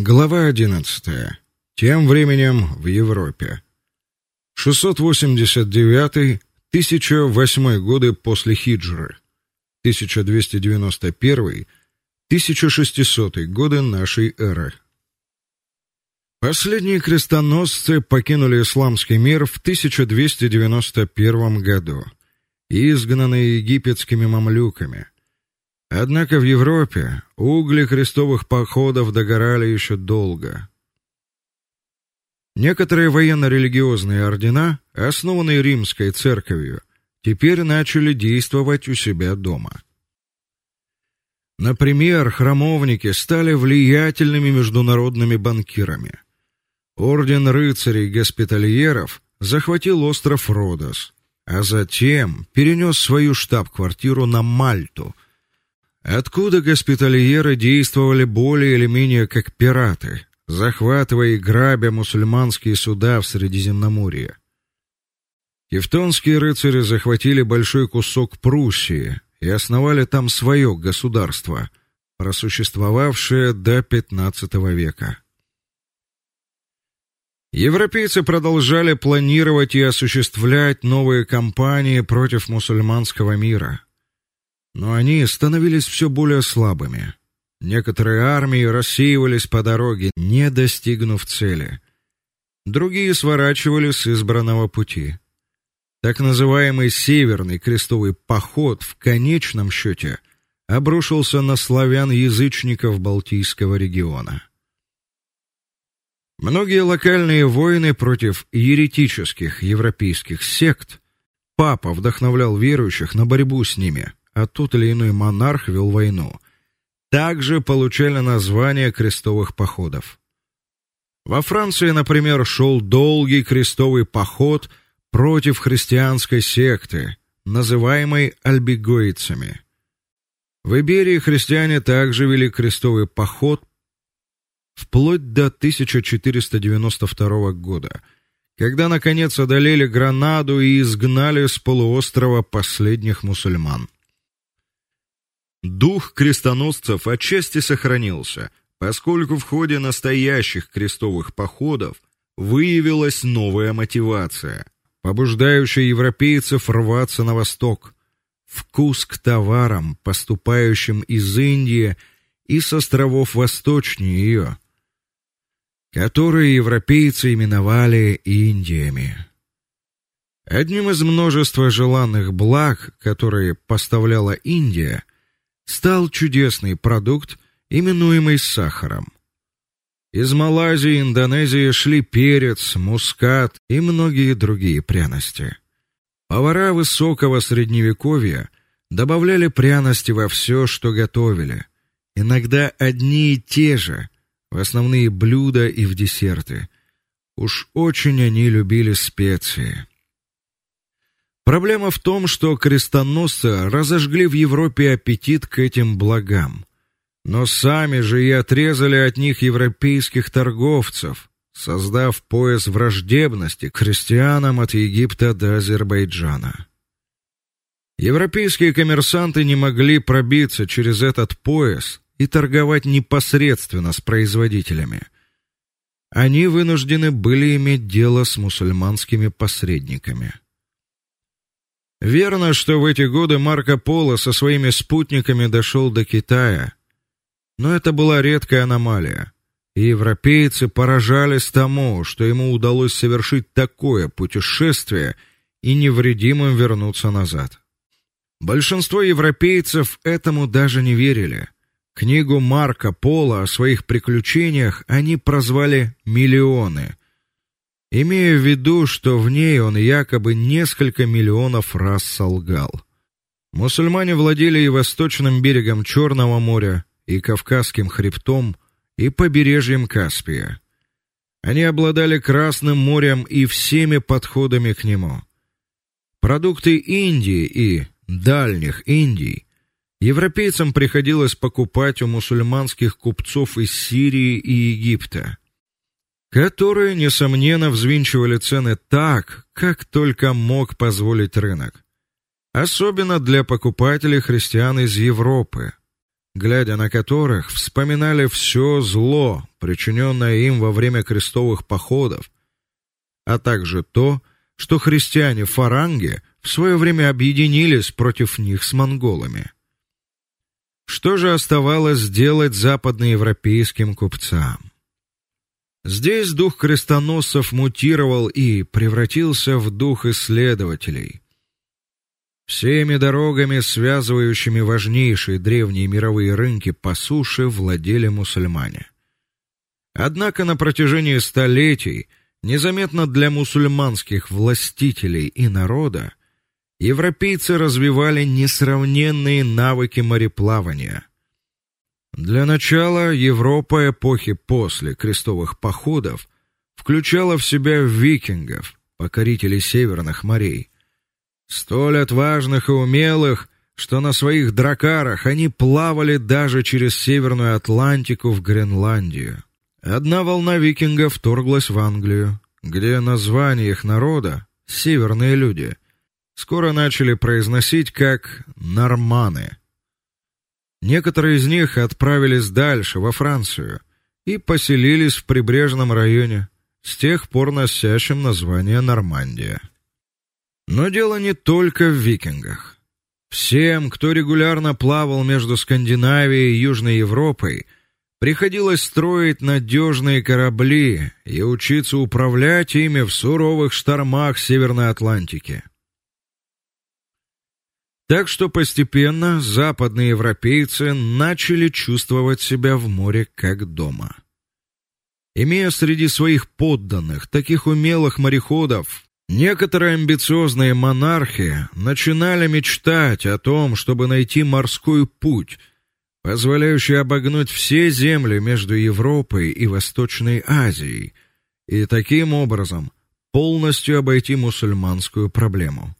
Глава 11. Тем временем в Европе. 689-1008 годы после хиджры. 1291-1600 годы нашей эры. Последние крестоносцы покинули исламский мир в 1291 году, изгнанные египетскими мамлюками. Однако в Европе угли крестовых походов догорали еще долго. Некоторые военно-религиозные ордена, основанные римской церковью, теперь начали действовать у себя дома. Например, храмовники стали влиятельными международными банкирами. Орден рыцарей-госпитальеров захватил остров Родос, а затем перенес свою штаб-квартиру на Мальту – откуда госпитальеры действовали более или менее как пираты, захватывая и грабя мусульманские суда в Средиземноморье. Тевтонские рыцари захватили большой кусок Пруссии и основали там свое государство, просуществовавшее до XV века. Европейцы продолжали планировать и осуществлять новые кампании против мусульманского мира но они становились все более слабыми. Некоторые армии рассеивались по дороге, не достигнув цели. Другие сворачивали с избранного пути. Так называемый Северный крестовый поход в конечном счете обрушился на славян-язычников Балтийского региона. Многие локальные войны против еретических европейских сект папа вдохновлял верующих на борьбу с ними а тот или иной монарх вел войну, также получали название крестовых походов. Во Франции, например, шел долгий крестовый поход против христианской секты, называемой альбигойцами. В Иберии христиане также вели крестовый поход вплоть до 1492 года, когда наконец одолели Гранаду и изгнали с полуострова последних мусульман. Дух крестоносцев отчасти сохранился, поскольку в ходе настоящих крестовых походов выявилась новая мотивация, побуждающая европейцев рваться на восток, вкус к товарам, поступающим из Индии и с островов восточнее ее, которые европейцы именовали Индиями. Одним из множества желанных благ, которые поставляла Индия, стал чудесный продукт, именуемый сахаром. Из Малайзии и Индонезии шли перец, мускат и многие другие пряности. Повара высокого средневековья добавляли пряности во все, что готовили, иногда одни и те же, в основные блюда и в десерты. Уж очень они любили специи. Проблема в том, что крестоносцы разожгли в Европе аппетит к этим благам, но сами же и отрезали от них европейских торговцев, создав пояс враждебности к христианам от Египта до Азербайджана. Европейские коммерсанты не могли пробиться через этот пояс и торговать непосредственно с производителями. Они вынуждены были иметь дело с мусульманскими посредниками. Верно, что в эти годы Марко Поло со своими спутниками дошел до Китая, но это была редкая аномалия. И европейцы поражались тому, что ему удалось совершить такое путешествие и невредимым вернуться назад. Большинство европейцев этому даже не верили. Книгу Марко Поло о своих приключениях они прозвали Миллионы имея в виду, что в ней он якобы несколько миллионов раз солгал. Мусульмане владели и восточным берегом Черного моря, и Кавказским хребтом, и побережьем Каспия. Они обладали Красным морем и всеми подходами к нему. Продукты Индии и дальних Индий европейцам приходилось покупать у мусульманских купцов из Сирии и Египта которые несомненно взвинчивали цены так, как только мог позволить рынок. Особенно для покупателей христиан из Европы. глядя на которых, вспоминали все зло, причиненное им во время крестовых походов, а также то, что христиане-фаранги в свое время объединились против них с монголами. Что же оставалось сделать западноевропейским купцам? Здесь дух крестоносцев мутировал и превратился в дух исследователей. Всеми дорогами, связывающими важнейшие древние мировые рынки по суше, владели мусульмане. Однако на протяжении столетий, незаметно для мусульманских властителей и народа, европейцы развивали несравненные навыки мореплавания. Для начала Европа эпохи после крестовых походов включала в себя викингов, покорителей северных морей, столь отважных и умелых, что на своих дракарах они плавали даже через Северную Атлантику в Гренландию. Одна волна викингов вторглась в Англию, где название их народа северные люди скоро начали произносить как норманы. Некоторые из них отправились дальше во Францию и поселились в прибрежном районе, с тех пор носящем название Нормандия. Но дело не только в викингах. Всем, кто регулярно плавал между Скандинавией и Южной Европой, приходилось строить надежные корабли и учиться управлять ими в суровых штормах Северной Атлантики. Так что постепенно западные европейцы начали чувствовать себя в море как дома. Имея среди своих подданных таких умелых мореходов, Некоторые амбициозные монархи начинали мечтать о том, чтобы найти морской путь, позволяющий обогнуть все земли между Европой и Восточной Азией, и таким образом полностью обойти мусульманскую проблему.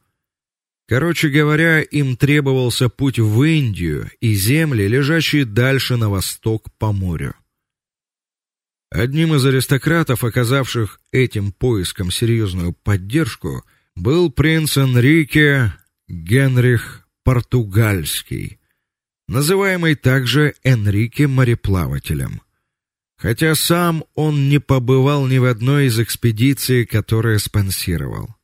Короче говоря, им требовался путь в Индию и земли, лежащие дальше на восток по морю. Одним из аристократов, оказавших этим поискам серьезную поддержку, был принц Энрике Генрих Португальский, называемый также Энрике мореплавателем. Хотя сам он не побывал ни в одной из экспедиций, которые спонсировал.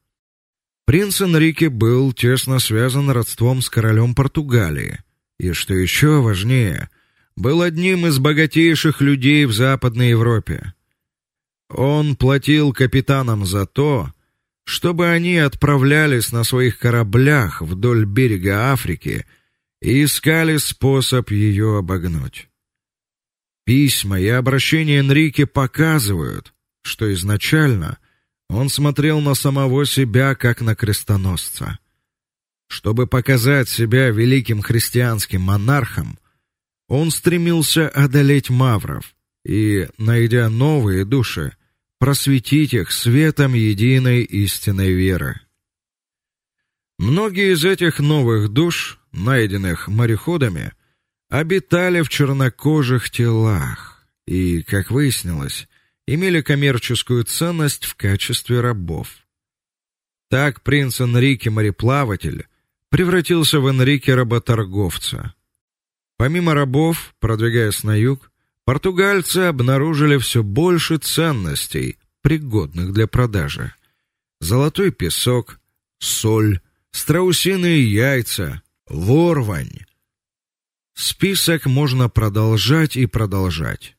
Принц Энрике был тесно связан родством с королем Португалии, и что еще важнее, был одним из богатейших людей в Западной Европе. Он платил капитанам за то, чтобы они отправлялись на своих кораблях вдоль берега Африки и искали способ ее обогнуть. Письма и обращения Энрике показывают, что изначально он смотрел на самого себя как на крестоносца. Чтобы показать себя великим христианским монархом, он стремился одолеть мавров и, найдя новые души, просветить их светом единой истинной веры. Многие из этих новых душ, найденных мореходами, обитали в чернокожих телах и, как выяснилось, имели коммерческую ценность в качестве рабов. Так принц Энрике мореплаватель превратился в Энрике работорговца. Помимо рабов, продвигаясь на юг, португальцы обнаружили все больше ценностей, пригодных для продажи: золотой песок, соль, страусиные яйца, ворвань. Список можно продолжать и продолжать.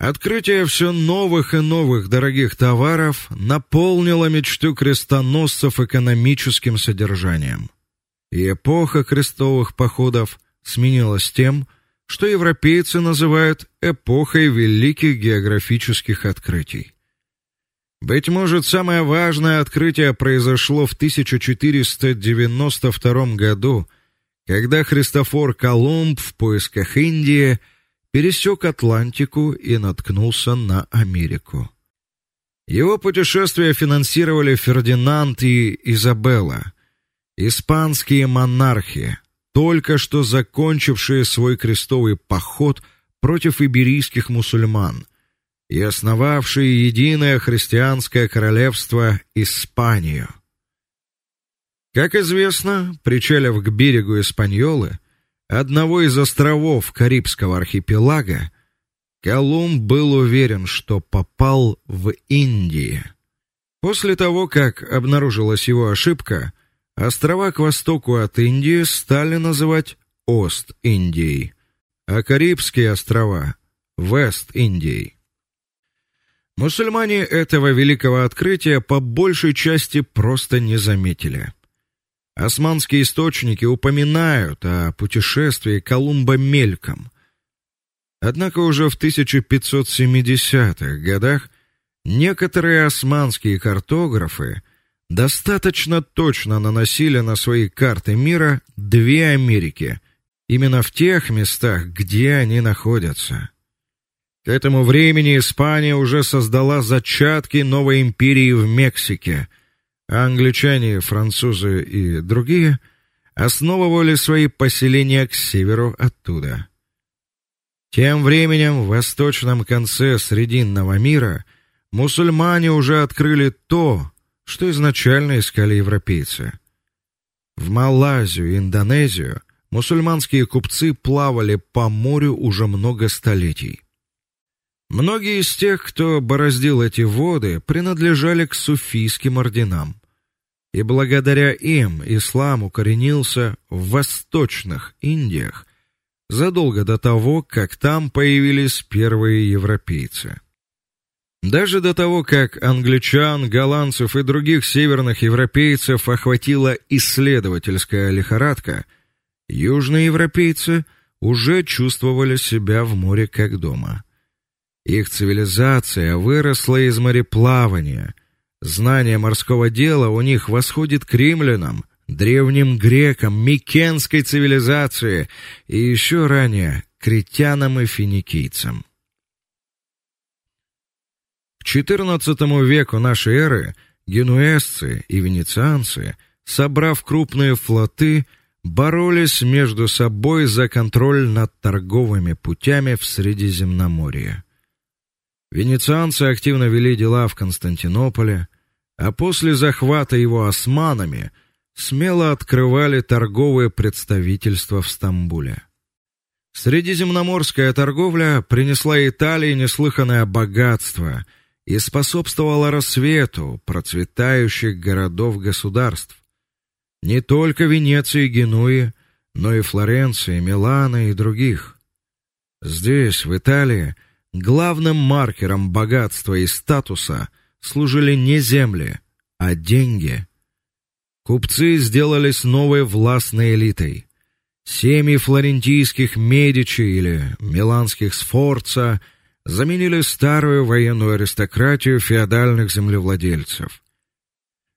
Открытие все новых и новых дорогих товаров наполнило мечту крестоносцев экономическим содержанием. И эпоха крестовых походов сменилось тем, что европейцы называют эпохой великих географических открытий. Быть может, самое важное открытие произошло в 1492 году, когда Христофор Колумб в поисках Индии пересек Атлантику и наткнулся на Америку. Его путешествие финансировали Фердинанд и Изабелла, испанские монархи, только что закончившие свой крестовый поход против иберийских мусульман и основавшие единое христианское королевство Испанию. Как известно, причалив к берегу Испаньолы, одного из островов Карибского архипелага, Колумб был уверен, что попал в Индию. После того, как обнаружилась его ошибка, острова к востоку от Индии стали называть Ост-Индией, а Карибские острова Вест-Индией. Мусульмане этого великого открытия по большей части просто не заметили. Османские источники упоминают о путешествии Колумба мельком. Однако уже в 1570-х годах некоторые османские картографы достаточно точно наносили на свои карты мира две Америки, именно в тех местах, где они находятся. К этому времени Испания уже создала зачатки новой империи в Мексике, англичане, французы и другие основывали свои поселения к северу оттуда. Тем временем в восточном конце Срединного мира мусульмане уже открыли то, что изначально искали европейцы. В Малайзию и Индонезию мусульманские купцы плавали по морю уже много столетий. Многие из тех, кто бороздил эти воды, принадлежали к суфийским орденам. И благодаря им ислам укоренился в восточных Индиях задолго до того, как там появились первые европейцы. Даже до того, как англичан, голландцев и других северных европейцев охватила исследовательская лихорадка, южные европейцы уже чувствовали себя в море как дома. Их цивилизация выросла из мореплавания. Знание морского дела у них восходит к римлянам, древним грекам, микенской цивилизации и еще ранее критянам и финикийцам. К XIV веку нашей эры генуэзцы и венецианцы, собрав крупные флоты, боролись между собой за контроль над торговыми путями в Средиземноморье. Венецианцы активно вели дела в Константинополе, а после захвата его османами смело открывали торговые представительства в Стамбуле. Средиземноморская торговля принесла Италии неслыханное богатство и способствовала рассвету процветающих городов-государств. Не только Венеции и Генуи, но и Флоренции, Милана и других. Здесь, в Италии, Главным маркером богатства и статуса служили не земли, а деньги. Купцы сделались новой властной элитой. Семьи флорентийских Медичи или миланских Сфорца заменили старую военную аристократию феодальных землевладельцев.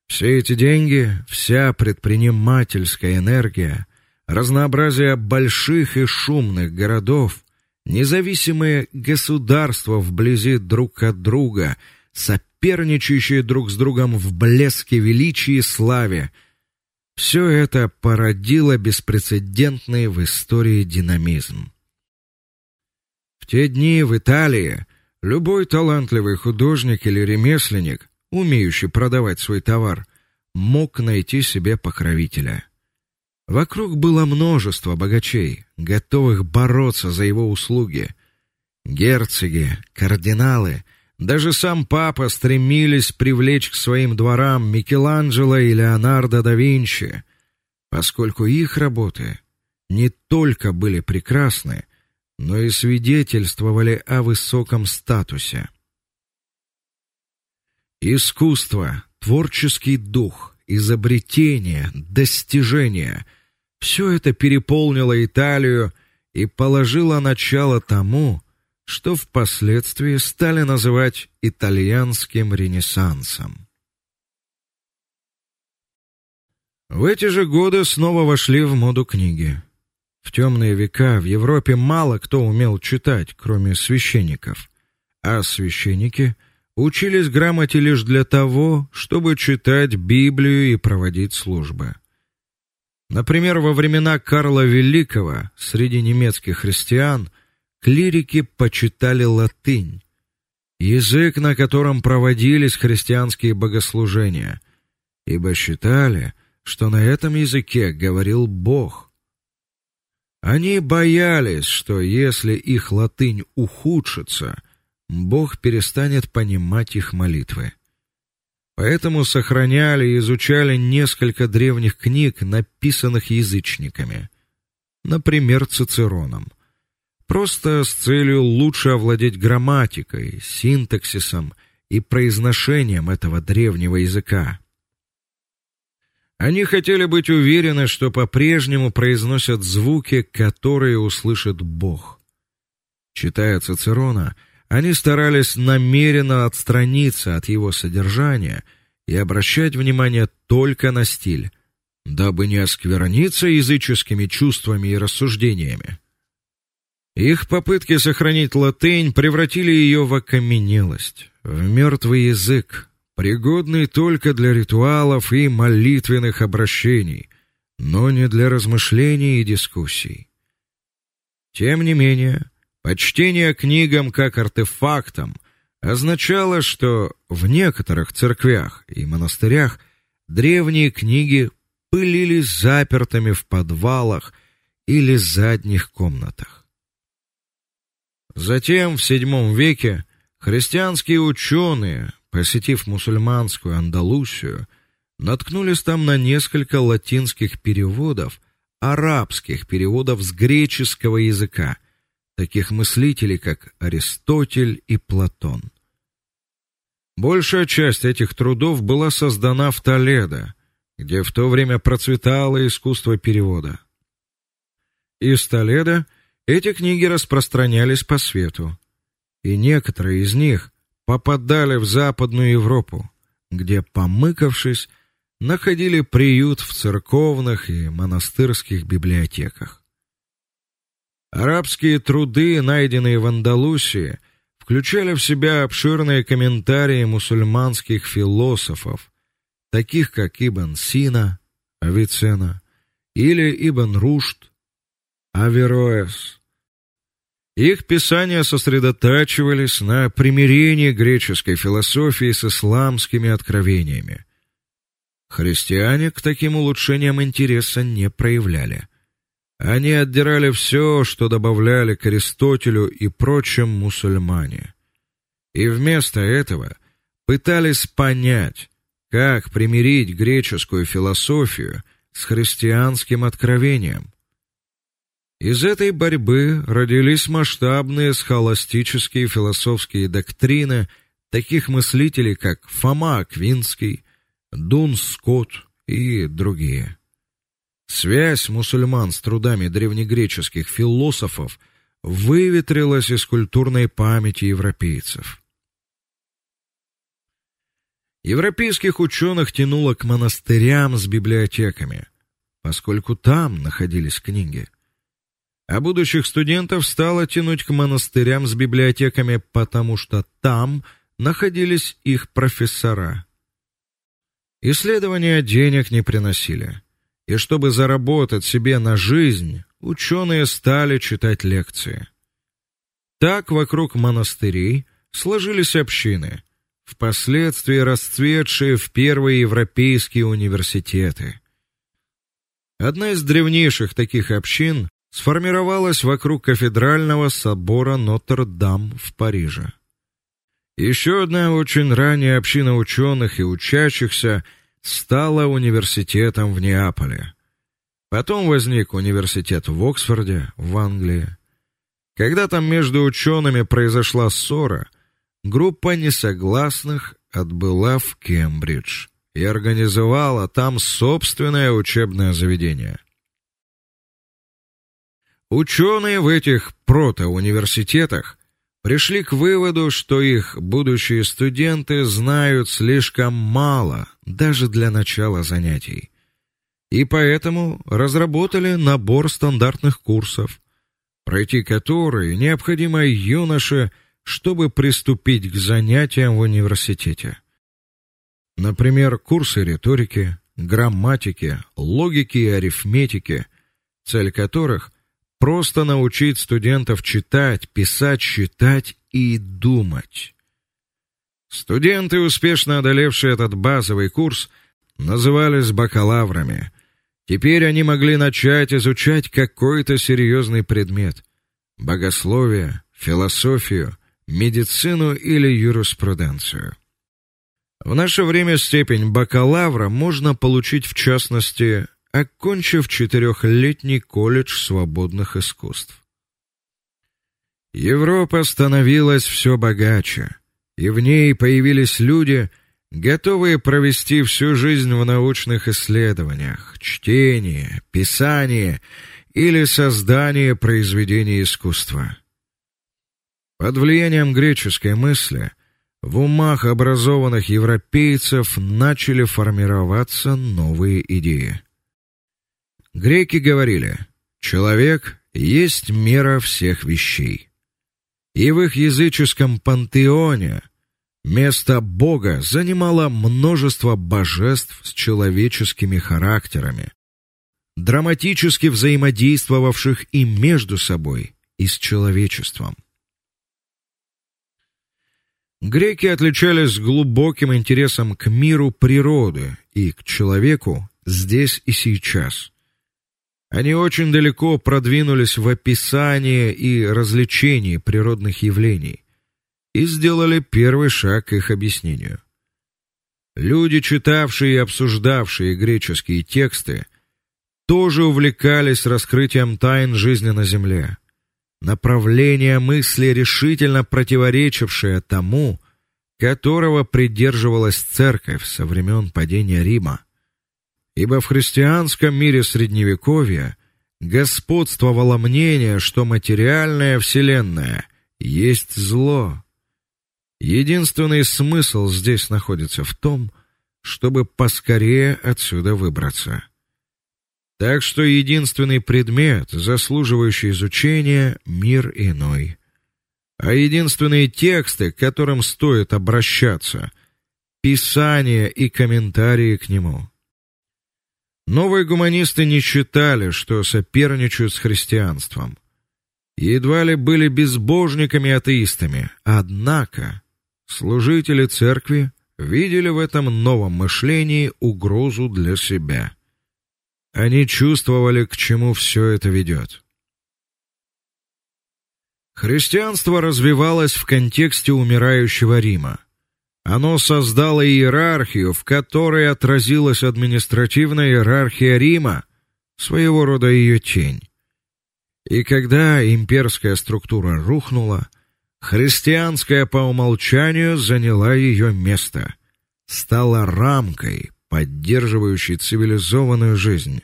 Все эти деньги, вся предпринимательская энергия, разнообразие больших и шумных городов Независимые государства вблизи друг от друга, соперничающие друг с другом в блеске величия и славе, все это породило беспрецедентный в истории динамизм. В те дни в Италии любой талантливый художник или ремесленник, умеющий продавать свой товар, мог найти себе покровителя. Вокруг было множество богачей, готовых бороться за его услуги. Герцоги, кардиналы, даже сам папа стремились привлечь к своим дворам Микеланджело и Леонардо да Винчи, поскольку их работы не только были прекрасны, но и свидетельствовали о высоком статусе. Искусство, творческий дух, изобретения, достижения все это переполнило Италию и положило начало тому, что впоследствии стали называть итальянским ренессансом. В эти же годы снова вошли в моду книги. В темные века в Европе мало кто умел читать, кроме священников, а священники учились грамоте лишь для того, чтобы читать Библию и проводить службы. Например, во времена Карла Великого среди немецких христиан клирики почитали латынь, язык, на котором проводились христианские богослужения, ибо считали, что на этом языке говорил Бог. Они боялись, что если их латынь ухудшится, Бог перестанет понимать их молитвы. Поэтому сохраняли и изучали несколько древних книг, написанных язычниками, например, Цицероном, просто с целью лучше овладеть грамматикой, синтаксисом и произношением этого древнего языка. Они хотели быть уверены, что по-прежнему произносят звуки, которые услышит Бог. Читая Цицерона, они старались намеренно отстраниться от его содержания и обращать внимание только на стиль, дабы не оскверниться языческими чувствами и рассуждениями. Их попытки сохранить латынь превратили ее в окаменелость, в мертвый язык, пригодный только для ритуалов и молитвенных обращений, но не для размышлений и дискуссий. Тем не менее, почтение книгам как артефактам означало, что в некоторых церквях и монастырях древние книги пылились запертыми в подвалах или задних комнатах. Затем в VII веке христианские ученые посетив мусульманскую Андалусию, наткнулись там на несколько латинских переводов, арабских переводов с греческого языка, таких мыслителей, как Аристотель и Платон. Большая часть этих трудов была создана в Толедо, где в то время процветало искусство перевода. Из Толедо эти книги распространялись по свету, и некоторые из них попадали в Западную Европу, где, помыкавшись, находили приют в церковных и монастырских библиотеках. Арабские труды, найденные в Андалусии, включали в себя обширные комментарии мусульманских философов, таких как Ибн Сина, Авиценна или Ибн Рушд, Авероэс, их писания сосредотачивались на примирении греческой философии с исламскими откровениями. Христиане к таким улучшениям интереса не проявляли. Они отдирали все, что добавляли к Аристотелю и прочим мусульмане. И вместо этого пытались понять, как примирить греческую философию с христианским откровением. Из этой борьбы родились масштабные схоластические философские доктрины таких мыслителей, как Фома Аквинский, Дун Скотт и другие. Связь мусульман с трудами древнегреческих философов выветрилась из культурной памяти европейцев. Европейских ученых тянуло к монастырям с библиотеками, поскольку там находились книги а будущих студентов стало тянуть к монастырям с библиотеками, потому что там находились их профессора. Исследования денег не приносили, и чтобы заработать себе на жизнь, ученые стали читать лекции. Так вокруг монастырей сложились общины, впоследствии расцветшие в первые европейские университеты. Одна из древнейших таких общин сформировалась вокруг кафедрального собора Нотр-Дам в Париже. Еще одна очень ранняя община ученых и учащихся стала университетом в Неаполе. Потом возник университет в Оксфорде, в Англии. Когда там между учеными произошла ссора, группа несогласных отбыла в Кембридж и организовала там собственное учебное заведение. Ученые в этих протоуниверситетах пришли к выводу, что их будущие студенты знают слишком мало даже для начала занятий. И поэтому разработали набор стандартных курсов, пройти которые необходимо юноше, чтобы приступить к занятиям в университете. Например, курсы риторики, грамматики, логики и арифметики, цель которых просто научить студентов читать, писать, считать и думать. Студенты, успешно одолевшие этот базовый курс, назывались бакалаврами Теперь они могли начать изучать какой-то серьезный предмет: богословие, философию, медицину или юриспруденцию. В наше время степень бакалавра можно получить в частности, окончив четырехлетний колледж свободных искусств. Европа становилась все богаче, и в ней появились люди, готовые провести всю жизнь в научных исследованиях, чтении, писании или создании произведений искусства. Под влиянием греческой мысли в умах образованных европейцев начали формироваться новые идеи. Греки говорили: человек есть мера всех вещей. И в их языческом пантеоне место Бога занимало множество божеств с человеческими характерами, драматически взаимодействовавших и между собой, и с человечеством. Греки отличались глубоким интересом к миру природы и к человеку здесь и сейчас. Они очень далеко продвинулись в описании и различении природных явлений и сделали первый шаг к их объяснению. Люди, читавшие и обсуждавшие греческие тексты, тоже увлекались раскрытием тайн жизни на земле направление мысли решительно противоречившее тому, которого придерживалась церковь со времен падения Рима. Ибо в христианском мире средневековья господствовало мнение, что материальная вселенная есть зло. Единственный смысл здесь находится в том, чтобы поскорее отсюда выбраться. Так что единственный предмет, заслуживающий изучения мир иной. А единственные тексты, к которым стоит обращаться писания и комментарии к нему. Новые гуманисты не считали, что соперничают с христианством. Едва ли были безбожниками атеистами, однако служители церкви видели в этом новом мышлении угрозу для себя. Они чувствовали, к чему все это ведет. Христианство развивалось в контексте умирающего Рима. Оно создало иерархию, в которой отразилась административная иерархия Рима, своего рода ее тень. И когда имперская структура рухнула, христианская по умолчанию заняла ее место, стала рамкой, поддерживающий цивилизованную жизнь.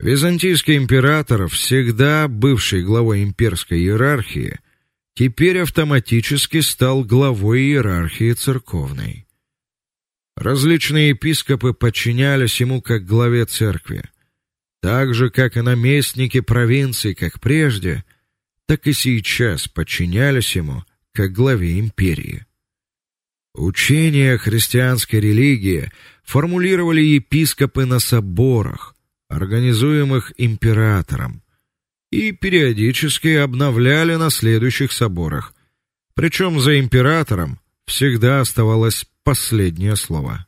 Византийский император, всегда бывший главой имперской иерархии, теперь автоматически стал главой иерархии церковной. Различные епископы подчинялись ему как главе церкви, так же как и наместники провинций, как прежде, так и сейчас подчинялись ему как главе империи. Учение христианской религии формулировали епископы на соборах, организуемых императором, и периодически обновляли на следующих соборах. Причем за императором всегда оставалось последнее слово.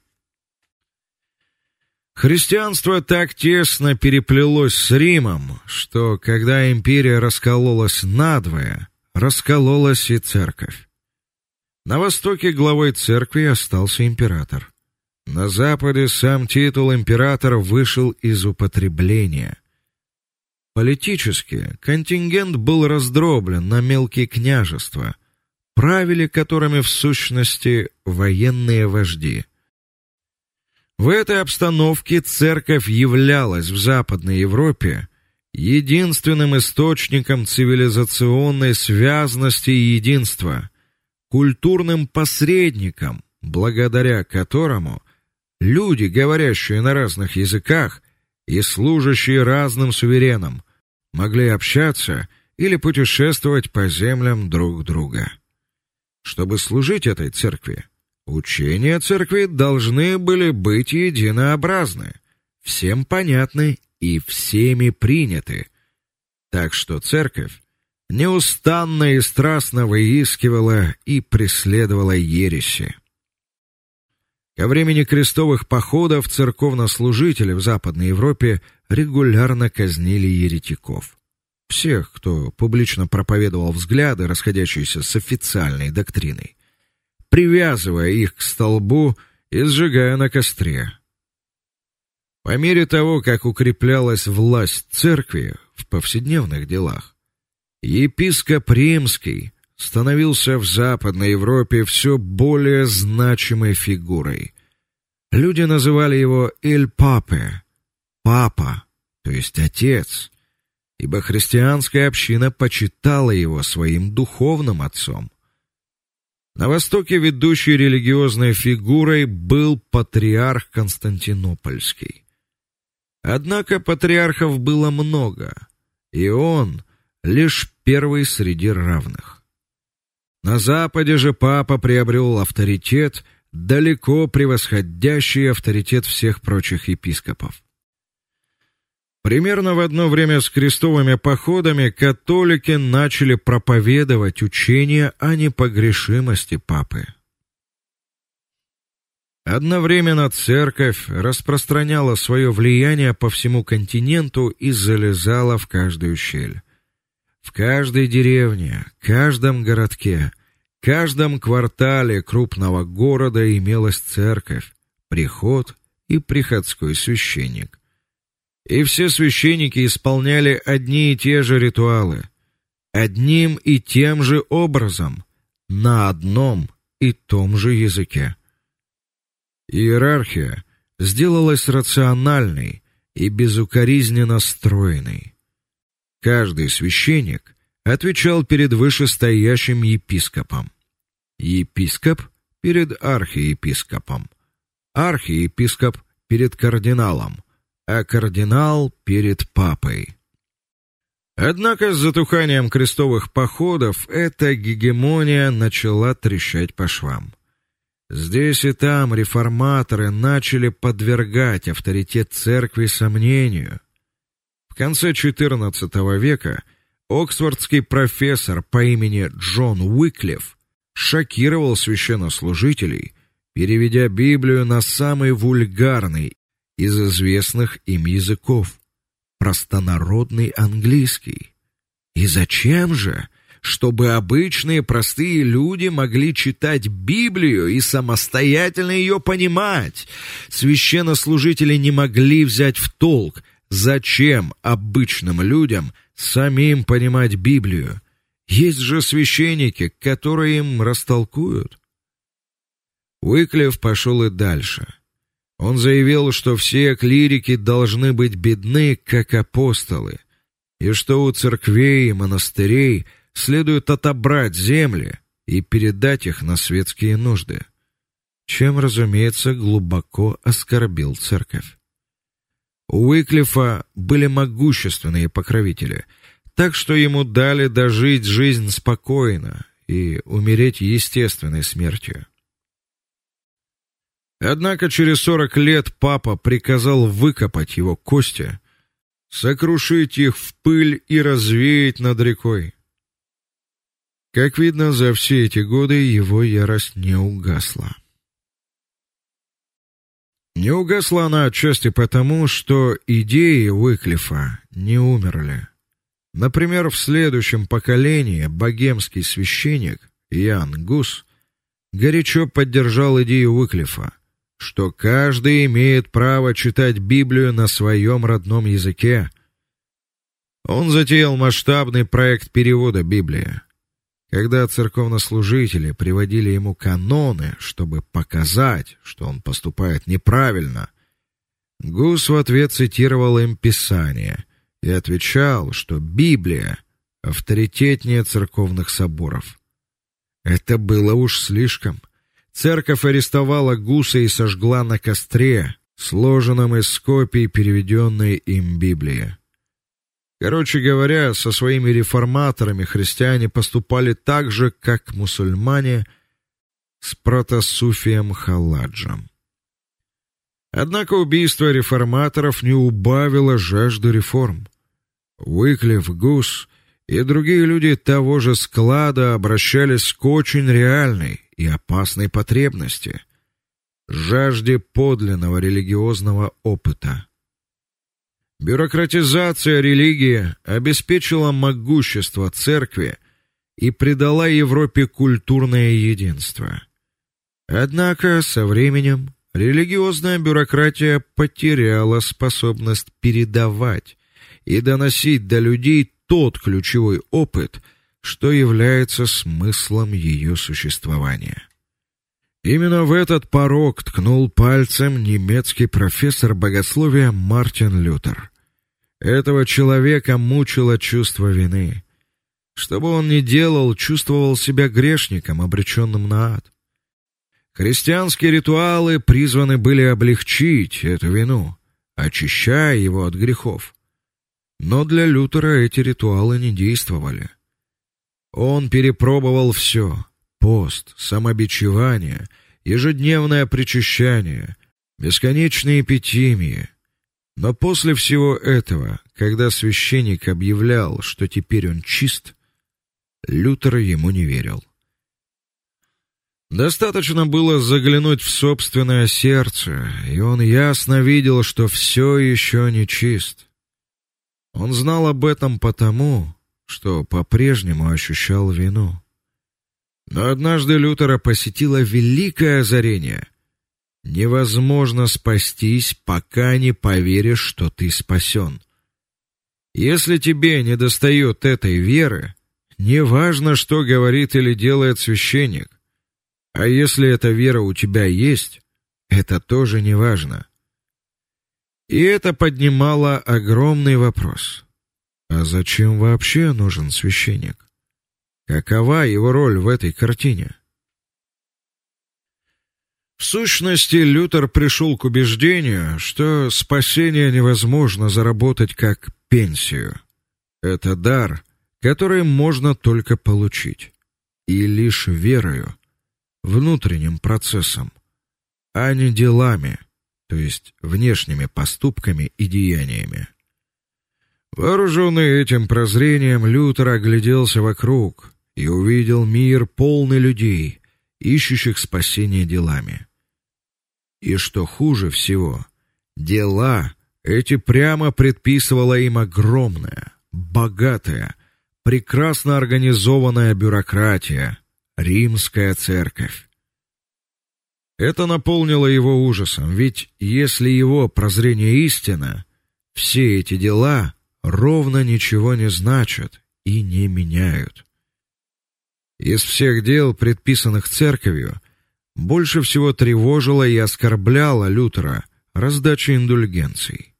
Христианство так тесно переплелось с Римом, что когда империя раскололась надвое, раскололась и церковь. На востоке главой церкви остался император. На западе сам титул императора вышел из употребления. Политически контингент был раздроблен на мелкие княжества, правили которыми в сущности военные вожди. В этой обстановке церковь являлась в Западной Европе единственным источником цивилизационной связности и единства, культурным посредником, благодаря которому Люди, говорящие на разных языках и служащие разным суверенам, могли общаться или путешествовать по землям друг друга. Чтобы служить этой церкви, учения церкви должны были быть единообразны, всем понятны и всеми приняты. Так что церковь неустанно и страстно выискивала и преследовала ереси. Ко времени крестовых походов церковнослужители в Западной Европе регулярно казнили еретиков. Всех, кто публично проповедовал взгляды, расходящиеся с официальной доктриной, привязывая их к столбу и сжигая на костре. По мере того, как укреплялась власть церкви в повседневных делах, епископ Римский становился в Западной Европе все более значимой фигурой. Люди называли его «эль папе» — «папа», то есть «отец», ибо христианская община почитала его своим духовным отцом. На Востоке ведущей религиозной фигурой был патриарх Константинопольский. Однако патриархов было много, и он лишь первый среди равных. На западе же папа приобрел авторитет, далеко превосходящий авторитет всех прочих епископов. Примерно в одно время с крестовыми походами католики начали проповедовать учение о непогрешимости папы. Одновременно церковь распространяла свое влияние по всему континенту и залезала в каждую щель. В каждой деревне, каждом городке, каждом квартале крупного города имелась церковь, приход и приходской священник. И все священники исполняли одни и те же ритуалы, одним и тем же образом, на одном и том же языке. Иерархия сделалась рациональной и безукоризненно стройной. Каждый священник отвечал перед вышестоящим епископом. Епископ перед архиепископом. Архиепископ перед кардиналом, а кардинал перед папой. Однако с затуханием крестовых походов эта гегемония начала трещать по швам. Здесь и там реформаторы начали подвергать авторитет церкви сомнению. В конце XIV века оксфордский профессор по имени Джон Уиклиф шокировал священнослужителей, переведя Библию на самый вульгарный из известных им языков простонародный английский. И зачем же? Чтобы обычные простые люди могли читать Библию и самостоятельно ее понимать. Священнослужители не могли взять в толк, Зачем обычным людям самим понимать Библию? Есть же священники, которые им растолкуют. Уиклиф пошел и дальше. Он заявил, что все клирики должны быть бедны, как апостолы, и что у церквей и монастырей следует отобрать земли и передать их на светские нужды, чем, разумеется, глубоко оскорбил церковь. У Уиклифа были могущественные покровители, так что ему дали дожить жизнь спокойно и умереть естественной смертью. Однако через сорок лет папа приказал выкопать его кости, сокрушить их в пыль и развеять над рекой. Как видно, за все эти годы его ярость не угасла. Не угасла она отчасти потому, что идеи Уиклифа не умерли. Например, в следующем поколении богемский священник Иоанн Гус горячо поддержал идею Уиклифа, что каждый имеет право читать Библию на своем родном языке. Он затеял масштабный проект перевода Библии. Когда церковнослужители приводили ему каноны, чтобы показать, что он поступает неправильно, Гус в ответ цитировал им Писание и отвечал, что Библия авторитетнее церковных соборов. Это было уж слишком. Церковь арестовала Гуса и сожгла на костре, сложенном из копий переведенной им Библии. Короче говоря, со своими реформаторами христиане поступали так же, как мусульмане с протосуфием Халаджем. Однако убийство реформаторов не убавило жажду реформ. Уиклиф, Гус и другие люди того же склада обращались к очень реальной и опасной потребности. жажде подлинного религиозного опыта. Бюрократизация религии обеспечила могущество церкви и придала Европе культурное единство. Однако со временем религиозная бюрократия потеряла способность передавать и доносить до людей тот ключевой опыт, что является смыслом ее существования. Именно в этот порог ткнул пальцем немецкий профессор богословия Мартин Лютер. Этого человека мучило чувство вины. Что бы он ни делал, чувствовал себя грешником, обреченным на ад. Христианские ритуалы призваны были облегчить эту вину, очищая его от грехов. Но для Лютера эти ритуалы не действовали. Он перепробовал все: пост, самобичевание, ежедневное причащение, бесконечные эпитемии. Но после всего этого, когда священник объявлял, что теперь он чист, Лютер ему не верил. Достаточно было заглянуть в собственное сердце, и он ясно видел, что все еще не чист. Он знал об этом потому, что по-прежнему ощущал вину. Но однажды Лютера посетило великое озарение. Невозможно спастись, пока не поверишь, что ты спасен. Если тебе недостает этой веры, неважно, что говорит или делает священник. А если эта вера у тебя есть, это тоже неважно. И это поднимало огромный вопрос. А зачем вообще нужен священник? Какова его роль в этой картине? В сущности, Лютер пришел к убеждению, что спасение невозможно заработать как пенсию. Это дар, который можно только получить, и лишь верою, внутренним процессом, а не делами, то есть внешними поступками и деяниями. Вооруженный этим прозрением, Лютер огляделся вокруг и увидел мир полный людей, ищущих спасения делами. И что хуже всего, дела эти прямо предписывала им огромная, богатая, прекрасно организованная бюрократия, римская церковь. Это наполнило его ужасом, ведь если его прозрение истина, все эти дела ровно ничего не значат и не меняют. Из всех дел, предписанных церковью, больше всего тревожило и оскорбляло Лютера раздача индульгенций.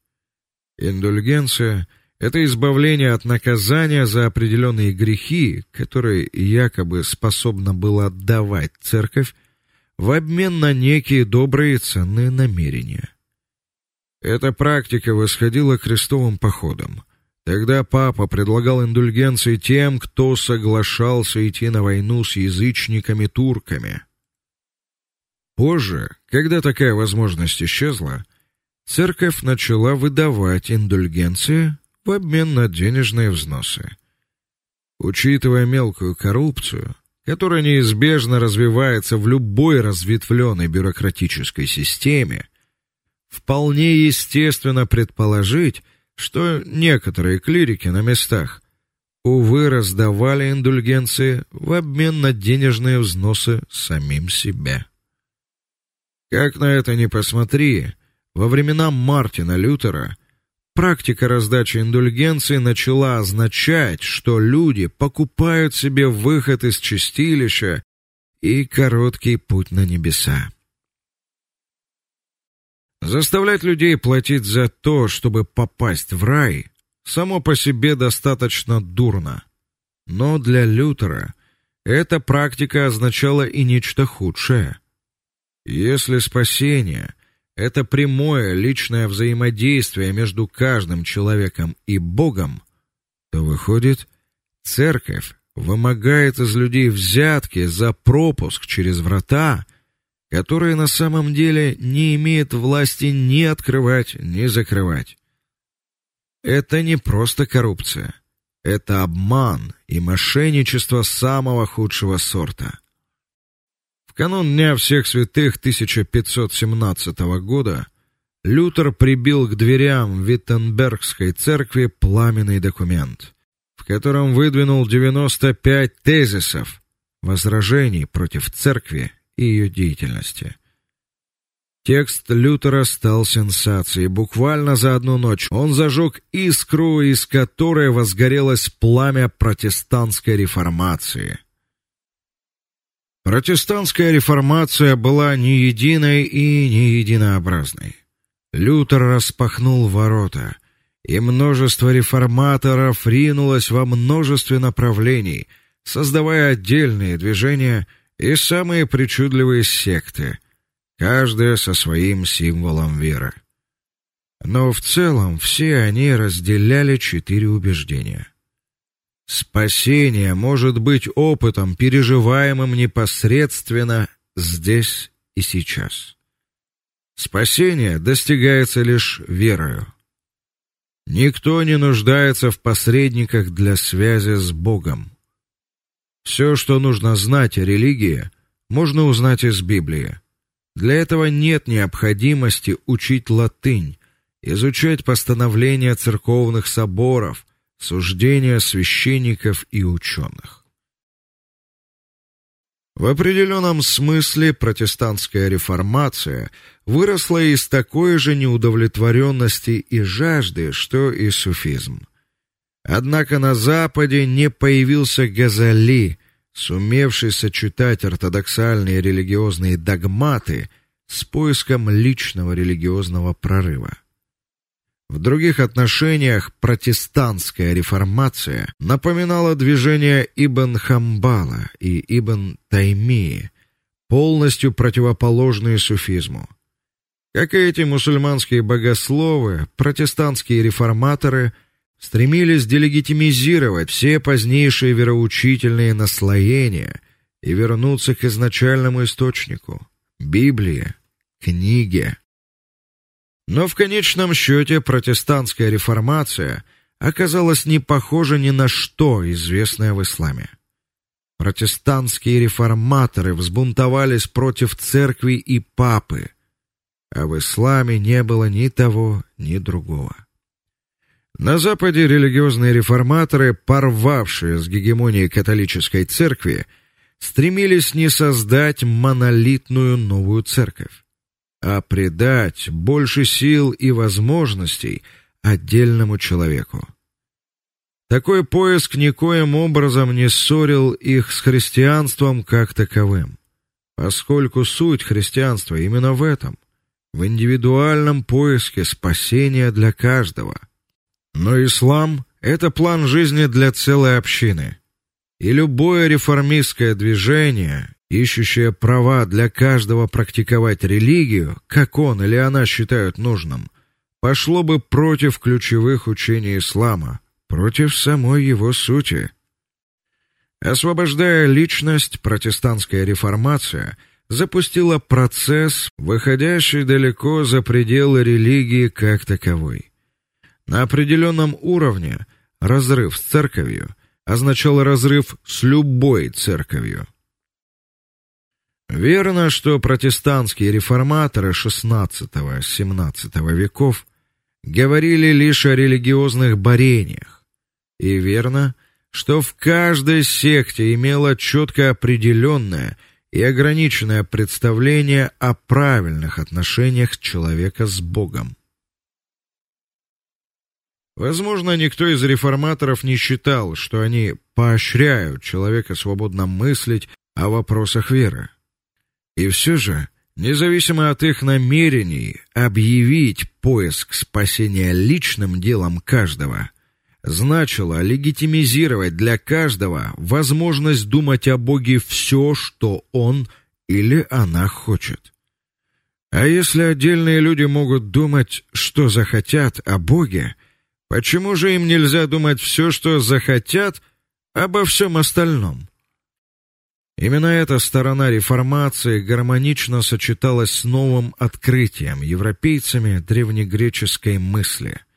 Индульгенция это избавление от наказания за определенные грехи, которые якобы способна была давать церковь в обмен на некие добрые ценные намерения. Эта практика восходила к крестовым походам. Тогда папа предлагал индульгенции тем, кто соглашался идти на войну с язычниками-турками. Позже, когда такая возможность исчезла, церковь начала выдавать индульгенции в обмен на денежные взносы. Учитывая мелкую коррупцию, которая неизбежно развивается в любой разветвленной бюрократической системе, вполне естественно предположить, что некоторые клирики на местах увы раздавали индульгенции в обмен на денежные взносы самим себе. Как на это ни посмотри, во времена Мартина Лютера Практика раздачи индульгенций начала означать, что люди покупают себе выход из чистилища и короткий путь на небеса. Заставлять людей платить за то, чтобы попасть в рай, само по себе достаточно дурно. Но для Лютера эта практика означала и нечто худшее. Если спасение это прямое личное взаимодействие между каждым человеком и Богом, то выходит, церковь вымогает из людей взятки за пропуск через врата, которые на самом деле не имеет власти ни открывать, ни закрывать. Это не просто коррупция, это обман и мошенничество самого худшего сорта канун Дня всех святых 1517 года Лютер прибил к дверям Виттенбергской церкви пламенный документ, в котором выдвинул 95 тезисов, возражений против церкви и ее деятельности. Текст Лютера стал сенсацией. Буквально за одну ночь он зажег искру, из которой возгорелось пламя протестантской реформации. Протестантская реформация была не единой и не единообразной. Лютер распахнул ворота, и множество реформаторов ринулось во множестве направлений, создавая отдельные движения и самые причудливые секты, каждая со своим символом веры. Но в целом все они разделяли четыре убеждения. Спасение может быть опытом, переживаемым непосредственно здесь и сейчас. Спасение достигается лишь верою. Никто не нуждается в посредниках для связи с Богом. Все, что нужно знать о религии, можно узнать из Библии. Для этого нет необходимости учить латынь, изучать постановления церковных соборов, суждения священников и ученых. В определенном смысле протестантская реформация выросла из такой же неудовлетворенности и жажды, что и суфизм. Однако на западе не появился Газали, сумевший сочетать ортодоксальные религиозные догматы с поиском личного религиозного прорыва. В других отношениях протестантская реформация напоминала движение Ибн Хамбала и Ибн Таймии, полностью противоположные суфизму. Как и эти мусульманские богословы, протестантские реформаторы стремились делегитимизировать все позднейшие вероучительные наслоения и вернуться к изначальному источнику Библии, книге. Но в конечном счете протестантская реформация оказалась не похожа ни на что известное в исламе. Протестантские реформаторы взбунтовались против церкви и папы, а в исламе не было ни того, ни другого. На западе религиозные реформаторы, порвавшие с гегемонией католической церкви, стремились не создать монолитную новую церковь, а придать больше сил и возможностей отдельному человеку. Такой поиск никоим образом не ссорил их с христианством как таковым, поскольку суть христианства именно в этом в индивидуальном поиске спасения для каждого. Но ислам это план жизни для целой общины. И любое реформистское движение, ищущее права для каждого практиковать религию, как он или она считают нужным, пошло бы против ключевых учений ислама, против самой его сути. Освобождая личность, протестантская реформация – запустила процесс, выходящий далеко за пределы религии как таковой. На определенном уровне разрыв с церковью означал разрыв с любой церковью. Верно, что протестантские реформаторы XVI-XVII веков говорили лишь о религиозных борениях. И верно, что в каждой секте имело четко определенное и ограниченное представление о правильных отношениях человека с Богом. Возможно, никто из реформаторов не считал, что они поощряют человека свободно мыслить о вопросах веры. И все же, независимо от их намерений объявить поиск спасения личным делом каждого, значило легитимизировать для каждого возможность думать о Боге все, что он или она хочет. А если отдельные люди могут думать, что захотят о Боге, почему же им нельзя думать все, что захотят обо всем остальном? Именно эта сторона реформации гармонично сочеталась с новым открытием европейцами древнегреческой мысли –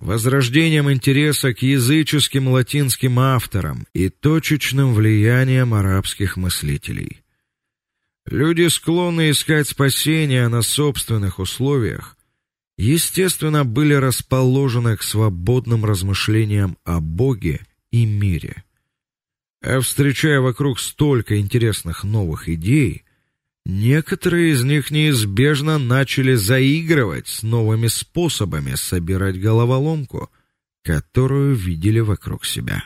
возрождением интереса к языческим латинским авторам и точечным влиянием арабских мыслителей. Люди склонны искать спасения на собственных условиях, естественно, были расположены к свободным размышлениям о Боге и мире. А встречая вокруг столько интересных новых идей, некоторые из них неизбежно начали заигрывать с новыми способами собирать головоломку, которую видели вокруг себя.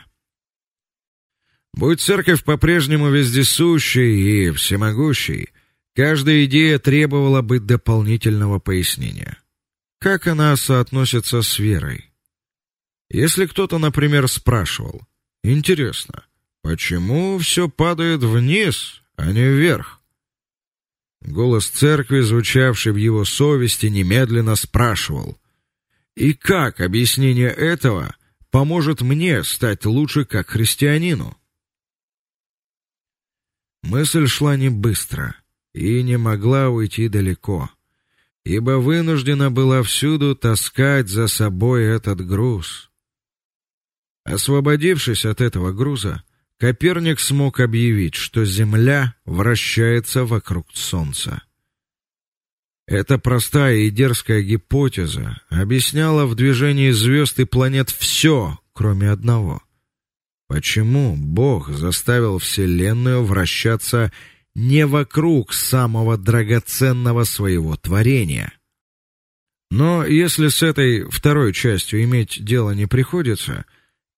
Будь церковь по-прежнему вездесущей и всемогущей, каждая идея требовала бы дополнительного пояснения. Как она соотносится с верой? Если кто-то, например, спрашивал: "Интересно, почему все падает вниз, а не вверх?" Голос церкви, звучавший в его совести, немедленно спрашивал: "И как объяснение этого поможет мне стать лучше как христианину?" Мысль шла не быстро и не могла уйти далеко ибо вынуждена была всюду таскать за собой этот груз. Освободившись от этого груза, Коперник смог объявить, что Земля вращается вокруг Солнца. Эта простая и дерзкая гипотеза объясняла в движении звезд и планет все, кроме одного. Почему Бог заставил Вселенную вращаться не вокруг самого драгоценного своего творения. Но если с этой второй частью иметь дело не приходится,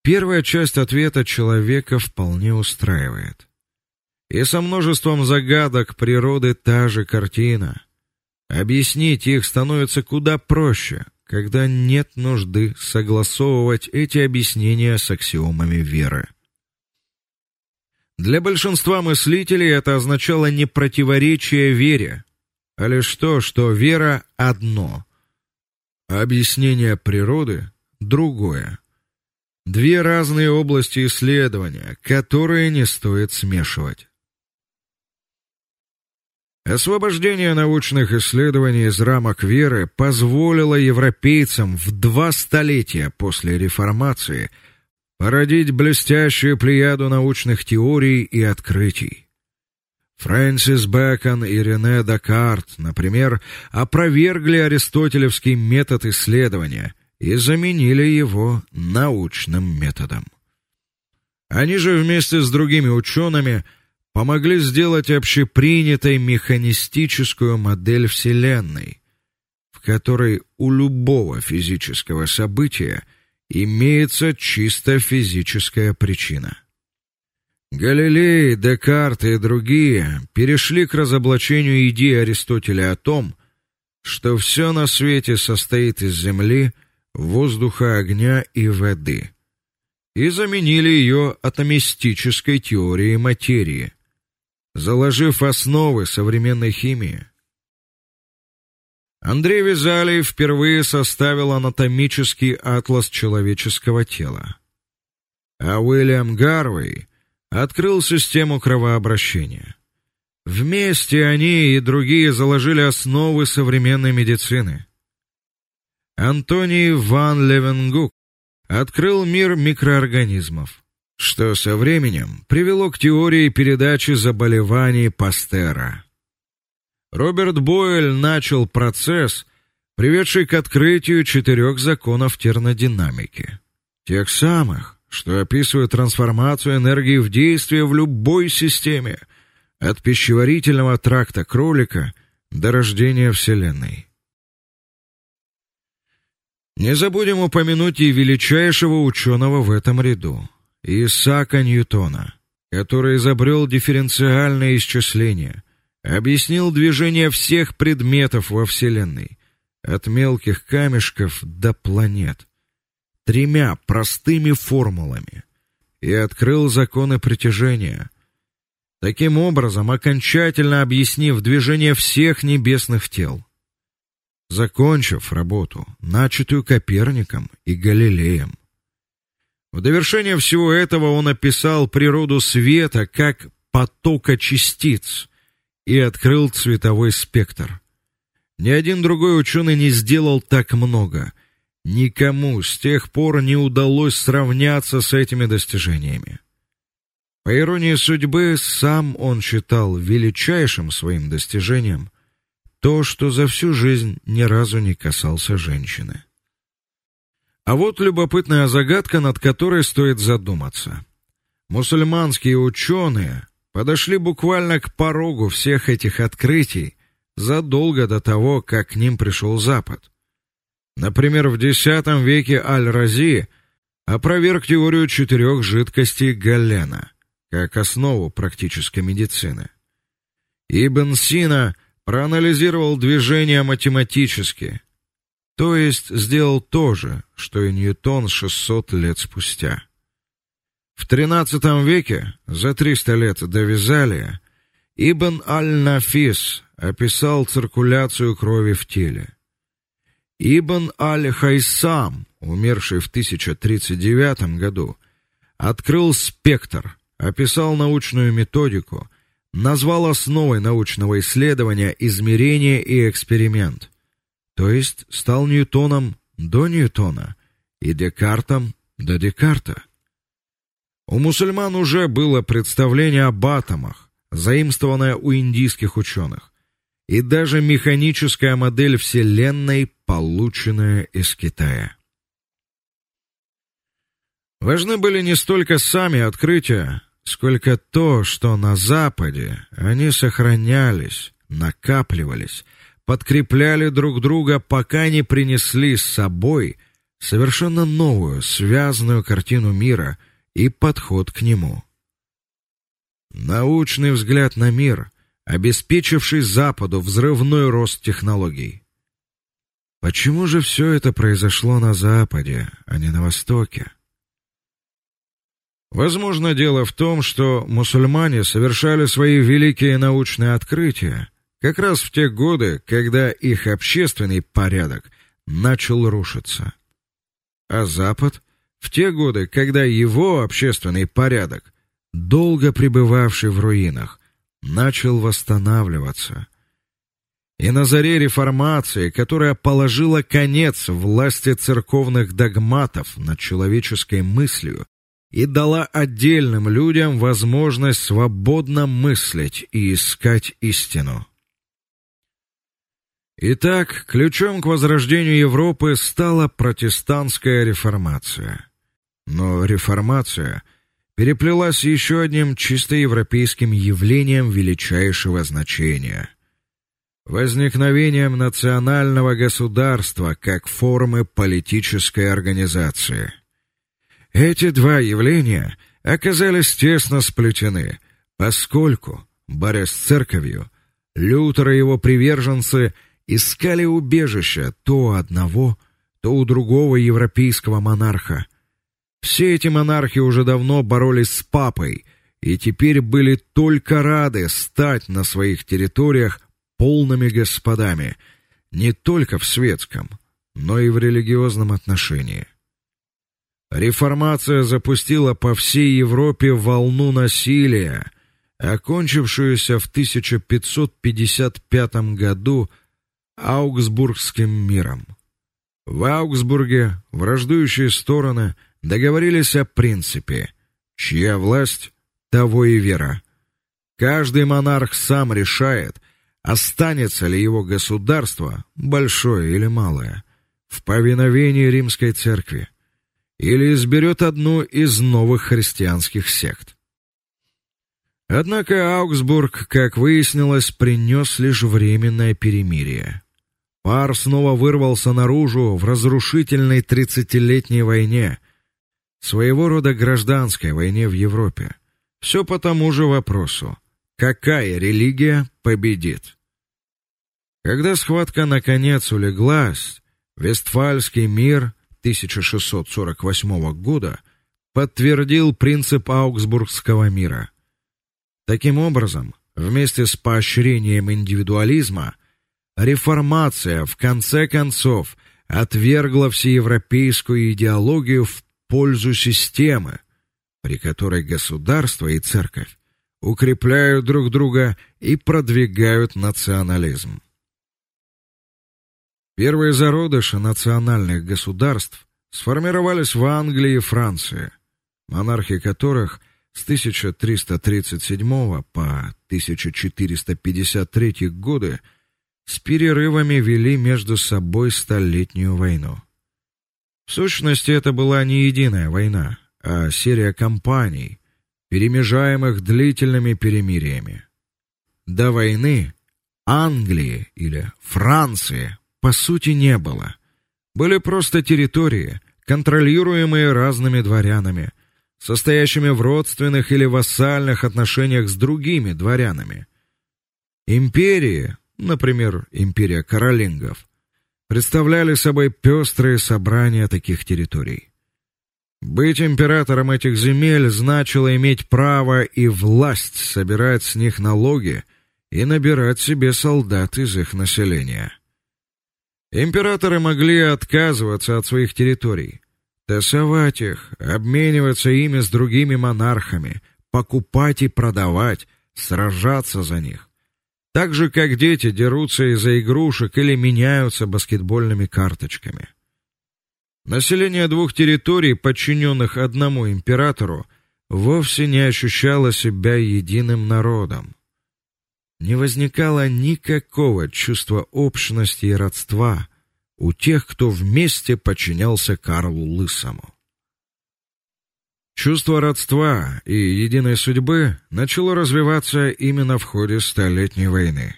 первая часть ответа человека вполне устраивает. И со множеством загадок природы та же картина. Объяснить их становится куда проще, когда нет нужды согласовывать эти объяснения с аксиомами веры. Для большинства мыслителей это означало не противоречие вере, а лишь то, что вера одно, а объяснение природы другое. Две разные области исследования, которые не стоит смешивать. Освобождение научных исследований из рамок веры позволило европейцам в два столетия после реформации – породить блестящую плеяду научных теорий и открытий. Фрэнсис Бэкон и Рене Декарт, например, опровергли аристотелевский метод исследования и заменили его научным методом. Они же вместе с другими учеными помогли сделать общепринятой механистическую модель Вселенной, в которой у любого физического события – имеется чисто физическая причина. Галилей, Декарт и другие перешли к разоблачению идеи Аристотеля о том, что все на свете состоит из земли, воздуха, огня и воды, и заменили ее атомистической теорией материи, заложив основы современной химии. Андрей Визалий впервые составил анатомический атлас человеческого тела. А Уильям Гарвей открыл систему кровообращения. Вместе они и другие заложили основы современной медицины. Антоний ван Левенгук открыл мир микроорганизмов, что со временем привело к теории передачи заболеваний Пастера. Роберт Бойль начал процесс, приведший к открытию четырех законов термодинамики, тех самых, что описывают трансформацию энергии в действие в любой системе, от пищеварительного тракта кролика до рождения Вселенной. Не забудем упомянуть и величайшего ученого в этом ряду, Исаака Ньютона, который изобрел дифференциальное исчисление, объяснил движение всех предметов во вселенной, от мелких камешков до планет, тремя простыми формулами и открыл законы притяжения. Таким образом, окончательно объяснив движение всех небесных тел. Закончив работу, начатую Коперником и Галилеем. В довершение всего этого он описал природу света как потока частиц, и открыл цветовой спектр. Ни один другой ученый не сделал так много. Никому с тех пор не удалось сравняться с этими достижениями. По иронии судьбы, сам он считал величайшим своим достижением то, что за всю жизнь ни разу не касался женщины. А вот любопытная загадка, над которой стоит задуматься. Мусульманские ученые подошли буквально к порогу всех этих открытий задолго до того, как к ним пришел Запад. Например, в X веке Аль-Рази опроверг теорию четырех жидкостей Галлена как основу практической медицины. Ибн Сина проанализировал движение математически, то есть сделал то же, что и Ньютон 600 лет спустя. В XIII веке, за 300 лет до Визалия, Ибн аль-Нафис описал циркуляцию крови в теле. Ибн аль-Хайсам, умерший в 1039 году, открыл спектр, описал научную методику, назвал основой научного исследования измерение и эксперимент. То есть стал Ньютоном до Ньютона и Декартом до Декарта. У мусульман уже было представление об атомах, заимствованное у индийских ученых, и даже механическая модель вселенной, полученная из Китая. Важны были не столько сами открытия, сколько то, что на западе они сохранялись, накапливались, подкрепляли друг друга, пока не принесли с собой совершенно новую, связанную картину мира и подход к нему. Научный взгляд на мир, обеспечивший Западу взрывной рост технологий. Почему же все это произошло на Западе, а не на Востоке? Возможно, дело в том, что мусульмане совершали свои великие научные открытия как раз в те годы, когда их общественный порядок начал рушиться. А Запад в те годы, когда его общественный порядок, долго пребывавший в руинах, начал восстанавливаться. И на заре реформации, которая положила конец власти церковных догматов над человеческой мыслью, и дала отдельным людям возможность свободно мыслить и искать истину. Итак, ключом к возрождению Европы стала протестантская реформация. Но реформация переплелась еще одним чисто европейским явлением величайшего значения возникновением национального государства как формы политической организации. Эти два явления оказались тесно сплетены, поскольку, борясь с церковью, Лютер и его приверженцы искали убежища то у одного, то у другого европейского монарха. Все эти монархи уже давно боролись с папой и теперь были только рады стать на своих территориях полными господами, не только в светском, но и в религиозном отношении. Реформация запустила по всей Европе волну насилия, окончившуюся в 1555 году Аугсбургским миром. В Аугсбурге враждующие стороны договорились о принципе: чья власть, того и вера. Каждый монарх сам решает, останется ли его государство, большое или малое, в повиновении римской церкви или изберет одну из новых христианских сект. Однако Аугсбург, как выяснилось, принес лишь временное перемирие. Пар снова вырвался наружу в разрушительной тридцатилетней войне, своего рода гражданской войне в Европе. Все по тому же вопросу: какая религия победит? Когда схватка наконец улеглась, Вестфальский мир 1648 года подтвердил принцип Аугсбургского мира. Таким образом, вместе с поощрением индивидуализма, реформация в конце концов отвергла всеевропейскую идеологию в пользу системы, при которой государство и церковь укрепляют друг друга и продвигают национализм. Первые зародыши национальных государств сформировались в Англии и Франции, монархи которых с 1337 по 1453 годы с перерывами вели между собой столетнюю войну. В сущности, это была не единая война, а серия кампаний, перемежаемых длительными перемириями. До войны Англии или Франции по сути не было. Были просто территории, контролируемые разными дворянами, состоящими в родственных или вассальных отношениях с другими дворянами. Империи, например, империя каролингов, представляли собой пестрые собрания таких территорий. Быть императором этих земель значило иметь право и власть собирать с них налоги и набирать себе солдат из их населения. Императоры могли отказываться от своих территорий, тасовать их, обмениваться ими с другими монархами, покупать и продавать, сражаться за них. Так же как дети дерутся из-за игрушек или меняются баскетбольными карточками. Население двух территорий, подчиненных одному императору, вовсе не ощущало себя единым народом не возникало никакого чувства общности и родства у тех, кто вместе подчинялся Карлу Лысому. Чувство родства и единой судьбы начало развиваться именно в ходе Столетней войны.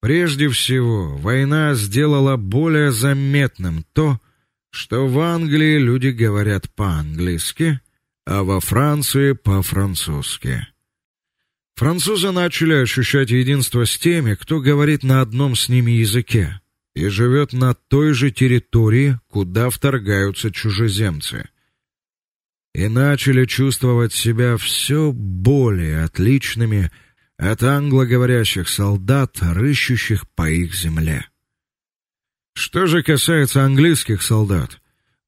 Прежде всего, война сделала более заметным то, что в Англии люди говорят по-английски, а во Франции по-французски. Французы начали ощущать единство с теми, кто говорит на одном с ними языке и живет на той же территории, куда вторгаются чужеземцы. И начали чувствовать себя все более отличными от англоговорящих солдат, рыщущих по их земле. Что же касается английских солдат,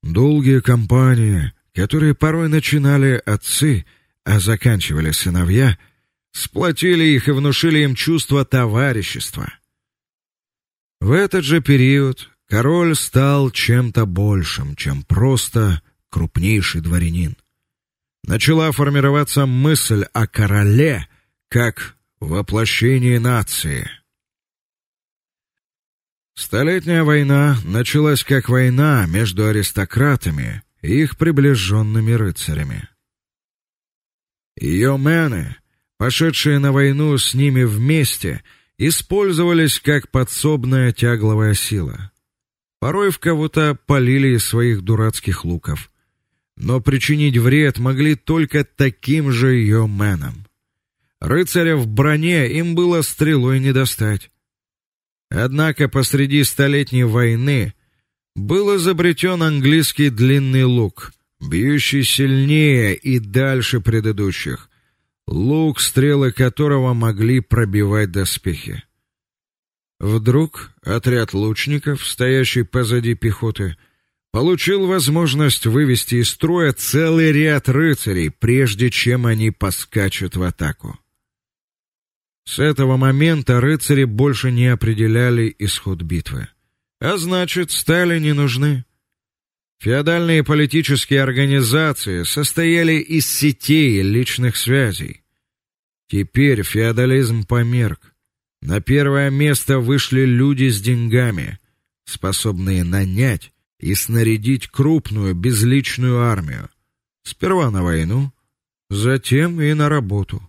долгие кампании, которые порой начинали отцы, а заканчивали сыновья, сплотили их и внушили им чувство товарищества. В этот же период король стал чем-то большим, чем просто крупнейший дворянин. Начала формироваться мысль о короле как воплощении нации. Столетняя война началась как война между аристократами и их приближенными рыцарями. Ее мены пошедшие на войну с ними вместе, использовались как подсобная тягловая сила. Порой в кого-то полили из своих дурацких луков, но причинить вред могли только таким же ее менам. Рыцаря в броне им было стрелой не достать. Однако посреди столетней войны был изобретен английский длинный лук, бьющий сильнее и дальше предыдущих, лук, стрелы которого могли пробивать доспехи. Вдруг отряд лучников, стоящий позади пехоты, получил возможность вывести из строя целый ряд рыцарей, прежде чем они поскачут в атаку. С этого момента рыцари больше не определяли исход битвы, а значит, стали не нужны. Феодальные политические организации состояли из сетей личных связей. Теперь феодализм померк. На первое место вышли люди с деньгами, способные нанять и снарядить крупную безличную армию. Сперва на войну, затем и на работу.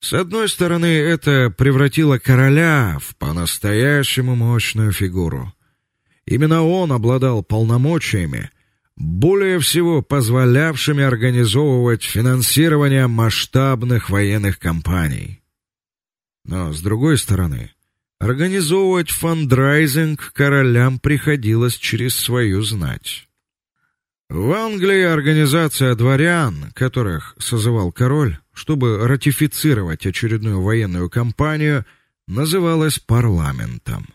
С одной стороны, это превратило короля в по-настоящему мощную фигуру. Именно он обладал полномочиями, более всего позволявшими организовывать финансирование масштабных военных кампаний. Но с другой стороны, организовывать фандрайзинг королям приходилось через свою знать. В Англии организация дворян, которых созывал король, чтобы ратифицировать очередную военную кампанию, называлась парламентом.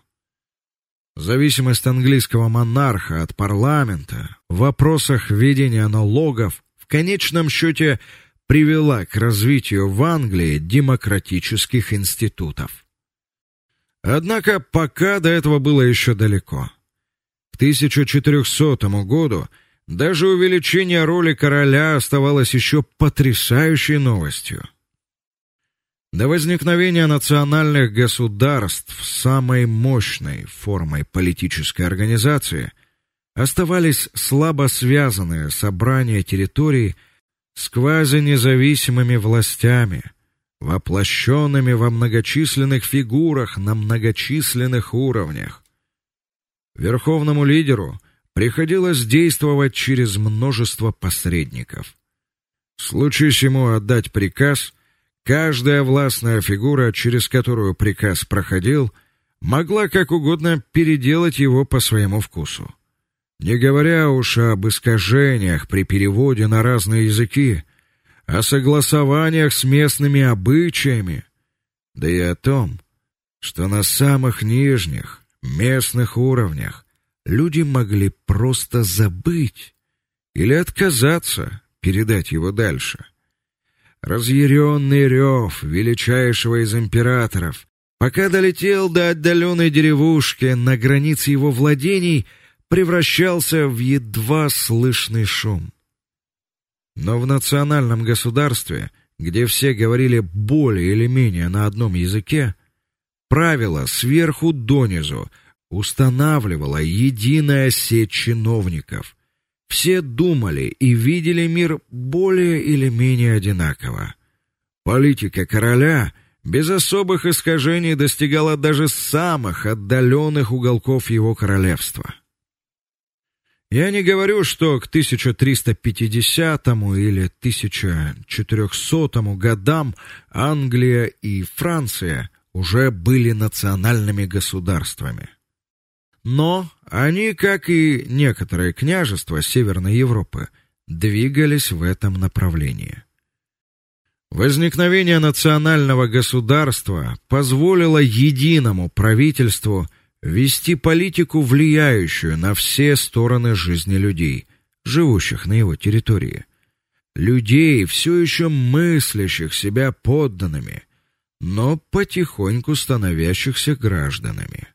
Зависимость английского монарха от парламента в вопросах введения налогов в конечном счете привела к развитию в Англии демократических институтов. Однако пока до этого было еще далеко. К 1400 году даже увеличение роли короля оставалось еще потрясающей новостью. До возникновения национальных государств самой мощной формой политической организации оставались слабо связанные собрания территорий с квазинезависимыми властями, воплощенными во многочисленных фигурах на многочисленных уровнях. Верховному лидеру приходилось действовать через множество посредников. Случись ему отдать приказ, каждая властная фигура, через которую приказ проходил, могла как угодно переделать его по своему вкусу. Не говоря уж об искажениях при переводе на разные языки, о согласованиях с местными обычаями, да и о том, что на самых нижних местных уровнях люди могли просто забыть или отказаться передать его дальше. Разъяренный рев величайшего из императоров, пока долетел до отдаленной деревушки на границе его владений, превращался в едва слышный шум. Но в национальном государстве, где все говорили более или менее на одном языке, правило сверху донизу устанавливала единая сеть чиновников. Все думали и видели мир более или менее одинаково. Политика короля без особых искажений достигала даже самых отдаленных уголков его королевства. Я не говорю, что к 1350 или 1400 годам Англия и Франция уже были национальными государствами. Но они, как и некоторые княжества Северной Европы, двигались в этом направлении. Возникновение национального государства позволило единому правительству вести политику, влияющую на все стороны жизни людей, живущих на его территории. Людей, все еще мыслящих себя подданными, но потихоньку становящихся гражданами.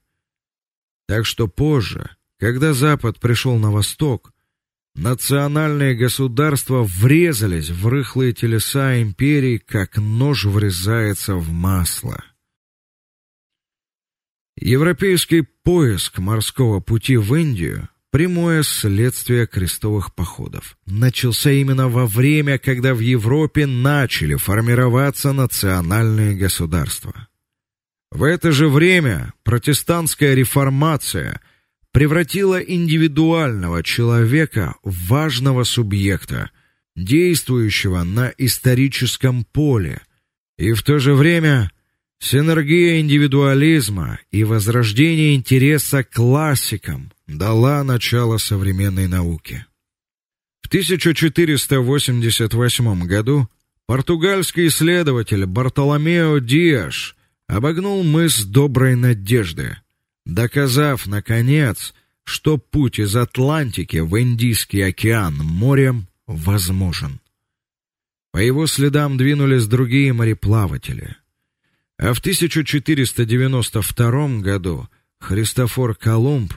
Так что позже, когда Запад пришел на восток, национальные государства врезались в рыхлые телеса империй, как нож врезается в масло. Европейский поиск морского пути в Индию прямое следствие крестовых походов. Начался именно во время, когда в Европе начали формироваться национальные государства. В это же время протестантская реформация превратила индивидуального человека в важного субъекта, действующего на историческом поле, и в то же время Синергия индивидуализма и возрождение интереса к классикам дала начало современной науке. В 1488 году португальский исследователь Бартоломео Диаш обогнул мыс Доброй Надежды, доказав наконец, что путь из Атлантики в Индийский океан морем возможен. По его следам двинулись другие мореплаватели. А в 1492 году Христофор Колумб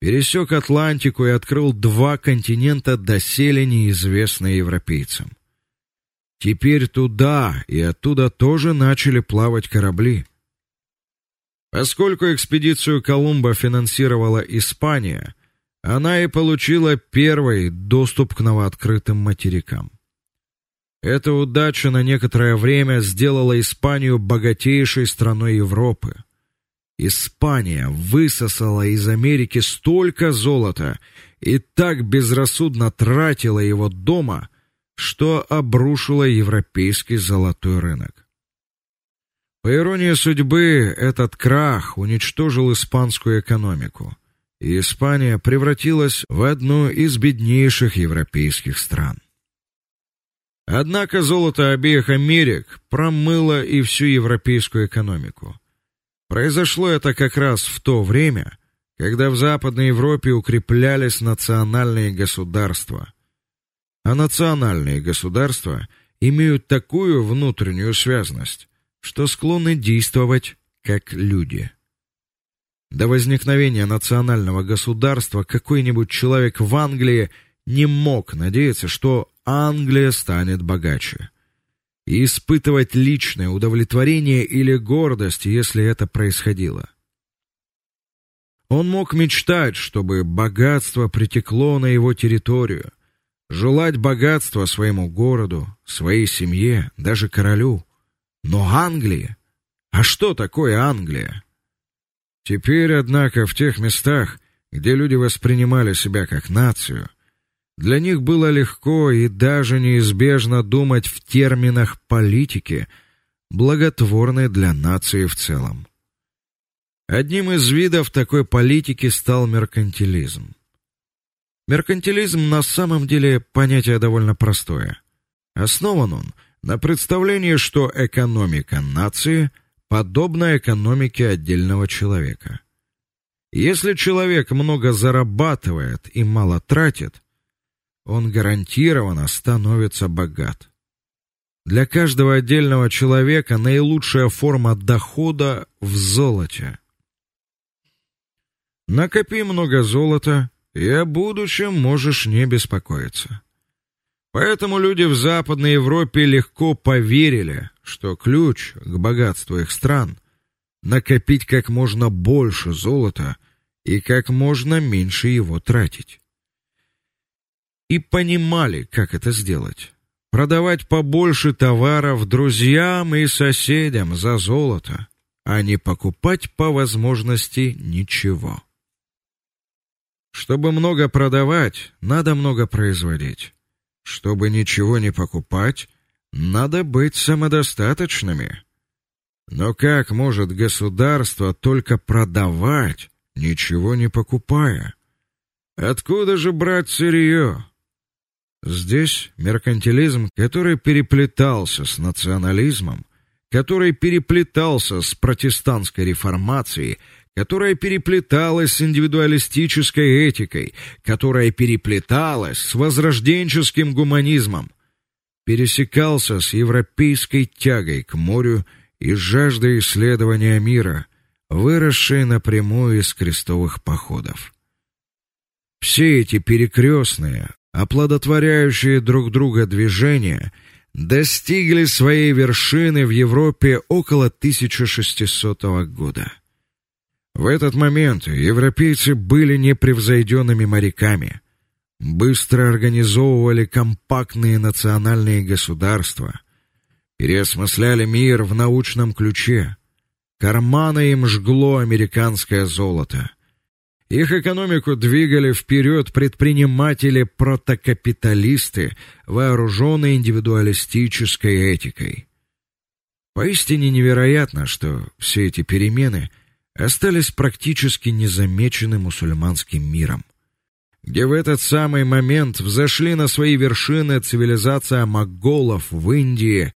пересек Атлантику и открыл два континента доселе неизвестные европейцам. Теперь туда и оттуда тоже начали плавать корабли. Поскольку экспедицию Колумба финансировала Испания, она и получила первый доступ к новооткрытым материкам. Эта удача на некоторое время сделала Испанию богатейшей страной Европы. Испания высосала из Америки столько золота и так безрассудно тратила его дома, что обрушила европейский золотой рынок. По иронии судьбы, этот крах уничтожил испанскую экономику, и Испания превратилась в одну из беднейших европейских стран. Однако золото обеих Америк промыло и всю европейскую экономику. Произошло это как раз в то время, когда в Западной Европе укреплялись национальные государства. А национальные государства имеют такую внутреннюю связность, что склонны действовать как люди. До возникновения национального государства какой-нибудь человек в Англии не мог надеяться, что Англия станет богаче и испытывать личное удовлетворение или гордость, если это происходило. Он мог мечтать, чтобы богатство притекло на его территорию, желать богатства своему городу, своей семье, даже королю. Но Англия? А что такое Англия? Теперь, однако, в тех местах, где люди воспринимали себя как нацию, для них было легко и даже неизбежно думать в терминах политики, благотворной для нации в целом. Одним из видов такой политики стал меркантилизм. Меркантилизм на самом деле понятие довольно простое. Основан он на представлении, что экономика нации подобна экономике отдельного человека. Если человек много зарабатывает и мало тратит, он гарантированно становится богат. Для каждого отдельного человека наилучшая форма дохода в золоте. Накопи много золота, и о будущем можешь не беспокоиться. Поэтому люди в Западной Европе легко поверили, что ключ к богатству их стран накопить как можно больше золота и как можно меньше его тратить. И понимали, как это сделать. Продавать побольше товаров друзьям и соседям за золото, а не покупать по возможности ничего. Чтобы много продавать, надо много производить. Чтобы ничего не покупать, надо быть самодостаточными. Но как может государство только продавать, ничего не покупая? Откуда же брать сырье? Здесь меркантилизм, который переплетался с национализмом, который переплетался с протестантской реформацией, которая переплеталась с индивидуалистической этикой, которая переплеталась с возрожденческим гуманизмом, пересекался с европейской тягой к морю и жаждой исследования мира, выросшей напрямую из крестовых походов. Все эти перекрестные, оплодотворяющие друг друга движения достигли своей вершины в Европе около 1600 года. В этот момент европейцы были непревзойденными моряками, быстро организовывали компактные национальные государства, переосмысляли мир в научном ключе. Карманы им жгло американское золото. Их экономику двигали вперед предприниматели-протокапиталисты, вооруженные индивидуалистической этикой. Поистине невероятно, что все эти перемены – остались практически незамечены мусульманским миром, где в этот самый момент взошли на свои вершины цивилизация монголов в Индии,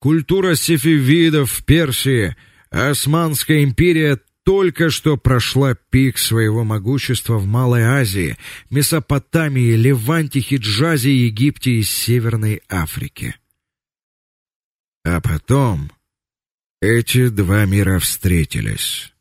культура сефевидов в Персии, Османская империя только что прошла пик своего могущества в Малой Азии, Месопотамии, Леванте, Хиджазе, Египте и Северной Африке. А потом эти два мира встретились.